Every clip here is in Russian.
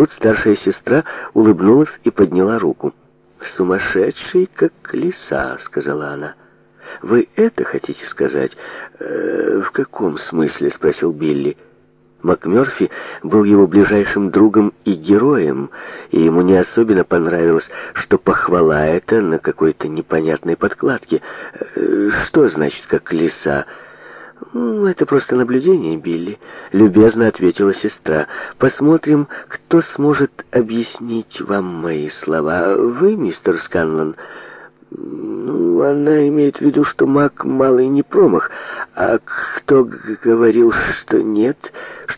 Тут старшая сестра улыбнулась и подняла руку. «Сумасшедший, как лиса», — сказала она. «Вы это хотите сказать?» э, «В каком смысле?» — спросил Билли. МакМёрфи был его ближайшим другом и героем, и ему не особенно понравилось, что похвала это на какой-то непонятной подкладке. «Э, «Что значит, как лиса?» «Это просто наблюдение, Билли», — любезно ответила сестра. «Посмотрим, кто сможет объяснить вам мои слова. Вы, мистер Сканлон?» «Ну, она имеет в виду, что маг малый не промах. А кто говорил, что нет?»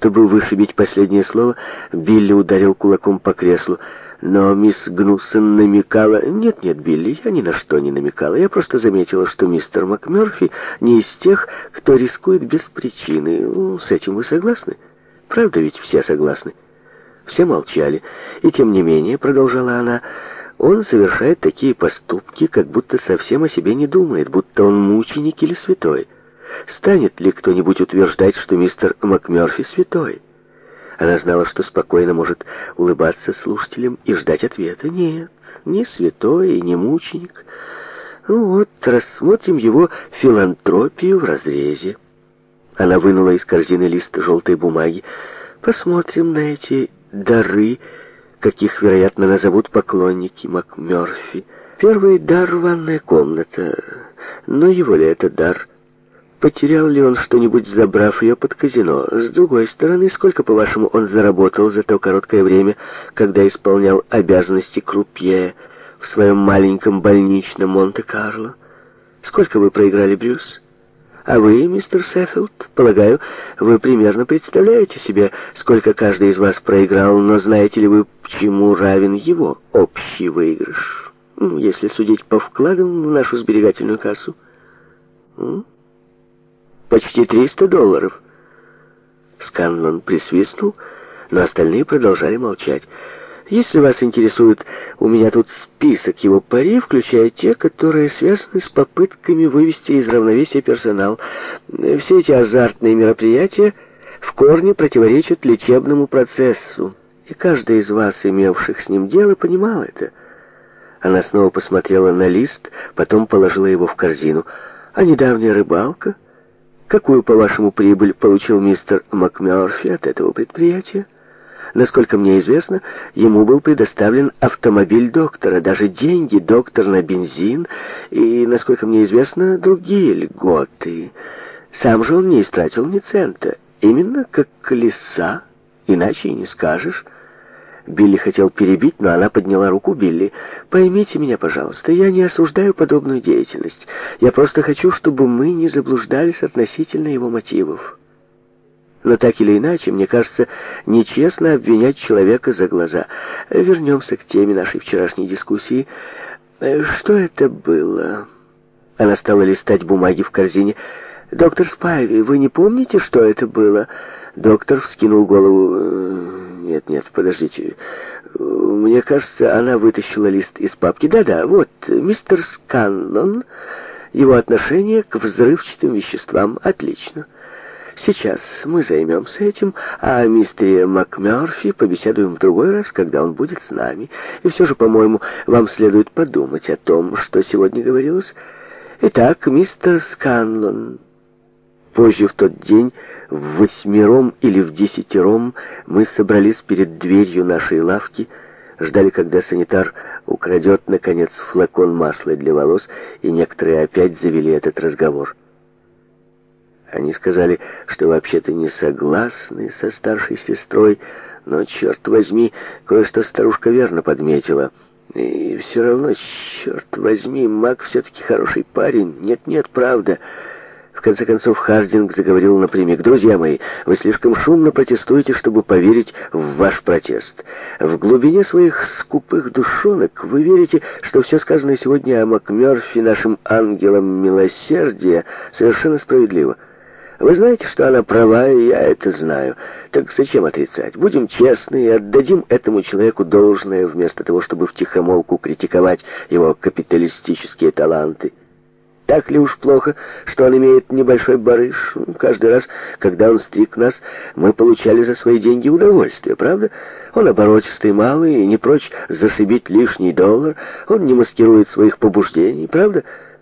Чтобы вышибить последнее слово, Билли ударил кулаком по креслу. Но мисс Гнуссен намекала... Нет-нет, Билли, я ни на что не намекала. Я просто заметила, что мистер МакМёрфи не из тех, кто рискует без причины. Ну, с этим вы согласны? Правда ведь все согласны? Все молчали. И тем не менее, продолжала она, он совершает такие поступки, как будто совсем о себе не думает, будто он мученик или святой. Станет ли кто-нибудь утверждать, что мистер МакМёрфи святой? Она знала, что спокойно может улыбаться слушателям и ждать ответа. Нет, не святой и не мученик. Ну вот, рассмотрим его филантропию в разрезе. Она вынула из корзины лист желтой бумаги. Посмотрим на эти дары, каких, вероятно, назовут поклонники МакМёрфи. Первый дар — ванная комната. Но его ли это дар? потерял ли он что-нибудь, забрав ее под казино. С другой стороны, сколько, по-вашему, он заработал за то короткое время, когда исполнял обязанности крупье в своем маленьком больничном Монте-Карло? Сколько вы проиграли, Брюс? А вы, мистер Сеффилд, полагаю, вы примерно представляете себе, сколько каждый из вас проиграл, но знаете ли вы, чему равен его общий выигрыш? Ну, если судить по вкладам в нашу сберегательную кассу. Почти 300 долларов. Сканлон присвистнул, но остальные продолжали молчать. Если вас интересует, у меня тут список его пари, включая те, которые связаны с попытками вывести из равновесия персонал. Все эти азартные мероприятия в корне противоречат лечебному процессу. И каждый из вас, имевших с ним дело, понимал это. Она снова посмотрела на лист, потом положила его в корзину. А недавняя рыбалка... Какую, по-вашему, прибыль получил мистер МакМёрфи от этого предприятия? Насколько мне известно, ему был предоставлен автомобиль доктора, даже деньги доктор на бензин и, насколько мне известно, другие льготы. Сам же он не истратил ни цента. Именно как колеса, иначе и не скажешь. Билли хотел перебить, но она подняла руку Билли. «Поймите меня, пожалуйста, я не осуждаю подобную деятельность. Я просто хочу, чтобы мы не заблуждались относительно его мотивов. Но так или иначе, мне кажется, нечестно обвинять человека за глаза. Вернемся к теме нашей вчерашней дискуссии. Э, что это было?» Она стала листать бумаги в корзине. «Доктор Спайви, вы не помните, что это было?» Доктор вскинул голову. «Э, нет, нет, подождите. Мне кажется, она вытащила лист из папки. Да-да, вот, мистер Сканлон, его отношение к взрывчатым веществам отлично. Сейчас мы займемся этим, а о мистере МакМёрфи побеседуем в другой раз, когда он будет с нами. И все же, по-моему, вам следует подумать о том, что сегодня говорилось. Итак, мистер Сканлон... Позже в тот день в восьмером или в десятером мы собрались перед дверью нашей лавки, ждали, когда санитар украдет, наконец, флакон масла для волос, и некоторые опять завели этот разговор. Они сказали, что вообще-то не согласны со старшей сестрой, но, черт возьми, кое-что старушка верно подметила. И все равно, черт возьми, Мак все-таки хороший парень. Нет-нет, правда конце концов Хардинг заговорил напрямик. «Друзья мои, вы слишком шумно протестуете, чтобы поверить в ваш протест. В глубине своих скупых душонок вы верите, что все сказанное сегодня о МакМерфи нашим ангелом милосердия, совершенно справедливо». Вы знаете, что она права, и я это знаю. Так зачем отрицать? Будем честны и отдадим этому человеку должное, вместо того, чтобы втихомолку критиковать его капиталистические таланты так ли уж плохо, что он имеет небольшой барыш? Каждый раз, когда он стриг нас, мы получали за свои деньги удовольствие, правда? Он оборотистый малый и не прочь зашибить лишний доллар, он не маскирует своих побуждений, правда?»